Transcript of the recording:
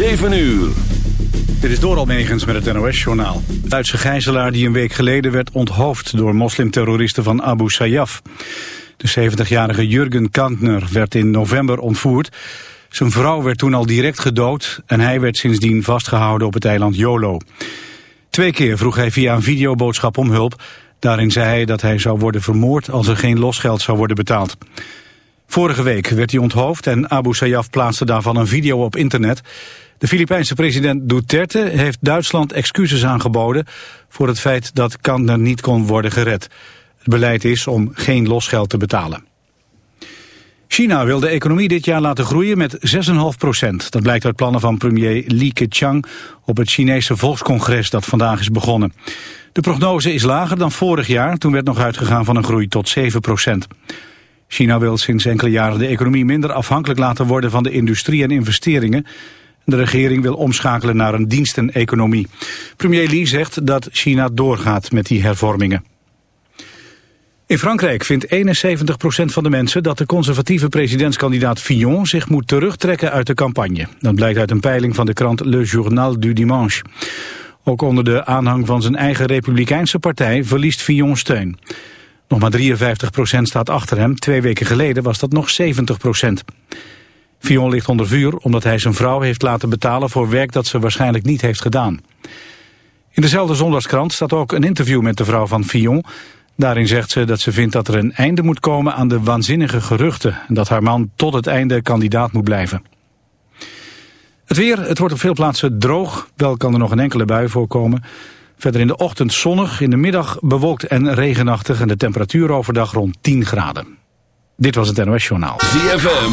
7 uur. Dit is Doral Megens met het NOS-journaal. Duitse gijzelaar die een week geleden werd onthoofd door moslimterroristen van Abu Sayyaf. De 70-jarige Jurgen Kantner werd in november ontvoerd. Zijn vrouw werd toen al direct gedood en hij werd sindsdien vastgehouden op het eiland Jolo. Twee keer vroeg hij via een videoboodschap om hulp. Daarin zei hij dat hij zou worden vermoord als er geen losgeld zou worden betaald. Vorige week werd hij onthoofd en Abu Sayyaf plaatste daarvan een video op internet. De Filipijnse president Duterte heeft Duitsland excuses aangeboden... voor het feit dat Kantner niet kon worden gered. Het beleid is om geen losgeld te betalen. China wil de economie dit jaar laten groeien met 6,5 procent. Dat blijkt uit plannen van premier Li Keqiang op het Chinese volkscongres dat vandaag is begonnen. De prognose is lager dan vorig jaar, toen werd nog uitgegaan van een groei tot 7 procent. China wil sinds enkele jaren de economie minder afhankelijk laten worden van de industrie en investeringen. De regering wil omschakelen naar een diensteneconomie. Premier Li zegt dat China doorgaat met die hervormingen. In Frankrijk vindt 71% van de mensen dat de conservatieve presidentskandidaat Fillon zich moet terugtrekken uit de campagne. Dat blijkt uit een peiling van de krant Le Journal du Dimanche. Ook onder de aanhang van zijn eigen republikeinse partij verliest Fillon steun. Nog maar 53% staat achter hem. Twee weken geleden was dat nog 70%. Fillon ligt onder vuur omdat hij zijn vrouw heeft laten betalen voor werk dat ze waarschijnlijk niet heeft gedaan. In dezelfde zondagskrant staat ook een interview met de vrouw van Fillon. Daarin zegt ze dat ze vindt dat er een einde moet komen aan de waanzinnige geruchten... en dat haar man tot het einde kandidaat moet blijven. Het weer, het wordt op veel plaatsen droog. Wel kan er nog een enkele bui voorkomen. Verder in de ochtend zonnig, in de middag bewolkt en regenachtig... en de temperatuur overdag rond 10 graden. Dit was het NOS Journaal. ZFM,